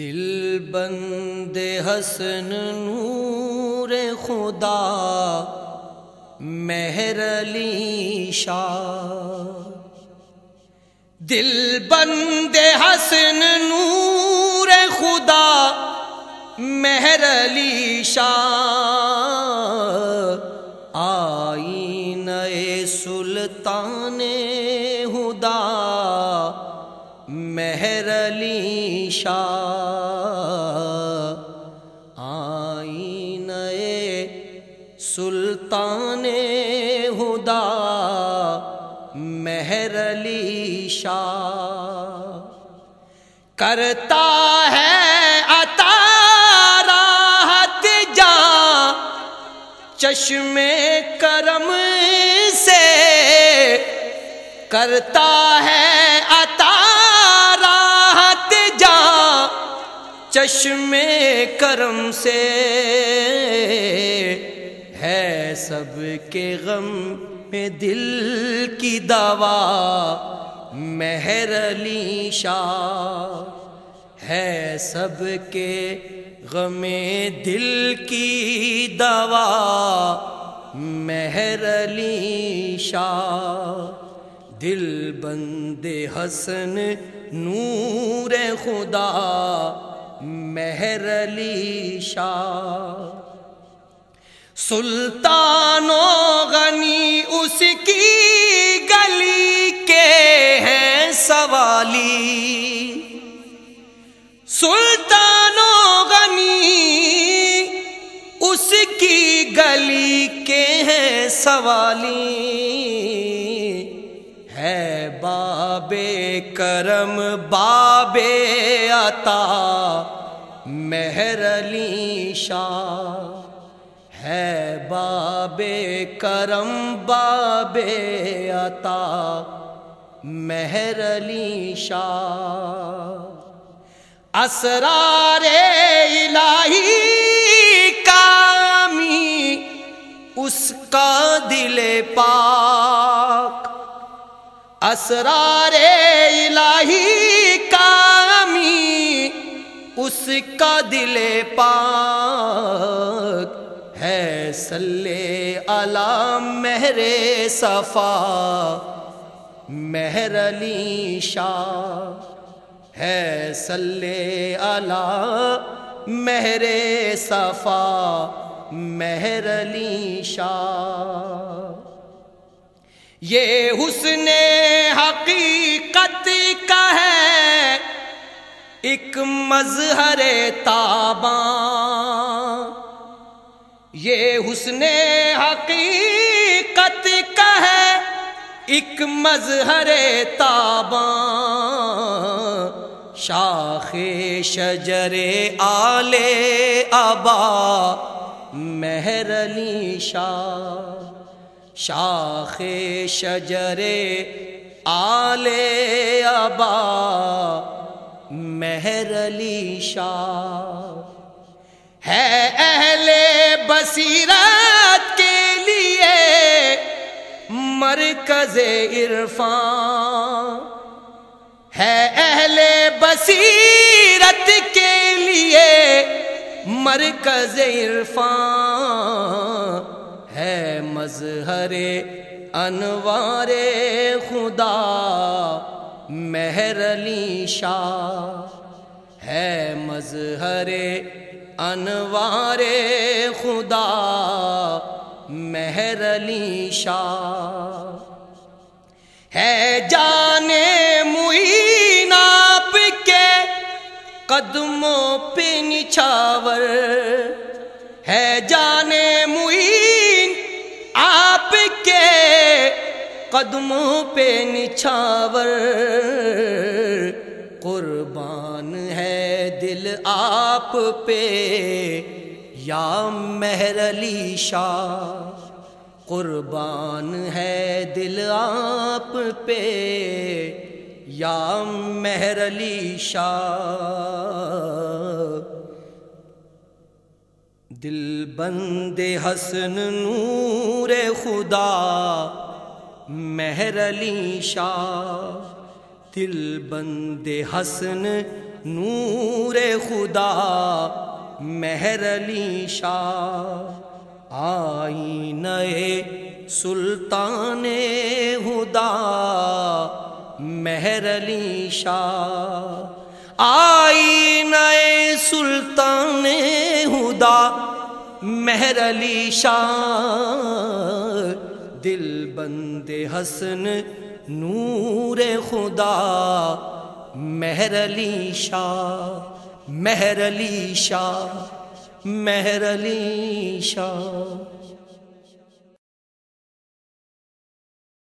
دل بند حسن نور خدا، مہر علی شاہ۔ دل بند حسن نور خدا، مہر علی شاہ۔ آئی نئے سلطان علی شاہ آئی نئے سلطان ہدا، مہر علی شاہ۔ کرتا ہے عطا راحت جا، چشم کرم سے۔ کرتا ہے چشم کرم سے ہے سب کے غم میں دل کی دوا مہر علی شاہ ہے سب کے غم دل کی دوا مہر علی شاہ دل بند حسن نور خدا مہر علی شاہ۔ سلطان و غنی اس کی گلی کے ہیں سوالی۔ سلطان و غنی اس کی گلی کے ہیں سوالی۔ ہے باب کرم باب عطا، مہر علی شاہ۔ ہے باب کرم باب عطا، مہر علی شاہ۔ اسرار الہی کامی، اس کا دل پاک اسرار الہی کامی، اس کا دل پاک ہے سلے علام مہر صفا۔ مہر علی شاہ ہے سلے علی مہر صفا۔ مہر علی شاہ۔ یہ حسن حقیقت کا ہے۔ ایک مظہر تاباں۔ یہ حسن حقیقت کا ہے۔ ایک مظہر تاباں۔ شاخ شجر آل ابا، مہر علی شاہ۔ شاخ شجر آل ابا مہر علی شاہ ہے اہل بصیرت کے لیے مرکز عرفان ہے اہل بصیرت کے لیے مرکز عرفان ہے مظہر انوار خدا مہر علی شاہ ہے مظہر انوار خدا مہر علی شاہ ہے جانے معین آپ کے قدموں پہ نچھاور ہے جانے قدموں پہ نچھاور۔ قربان ہے دل آپ پہ۔ یا مہر علی شاہ، قربان ہے دل آپ پہ۔ یا مہر علی شاہ۔ دل بند حسن نور خدا۔ مہر علی شاہ، دل بند حسن، نور خدا، مہر علی شاہ آئی نئے سلطان خدا مہر علی شاہ آئی نئے سلطان خدا مہر علی شاہ۔ دل بند حسن نور خدا مہر علی شاہ مہر علی شاہ مہر علی شاہ۔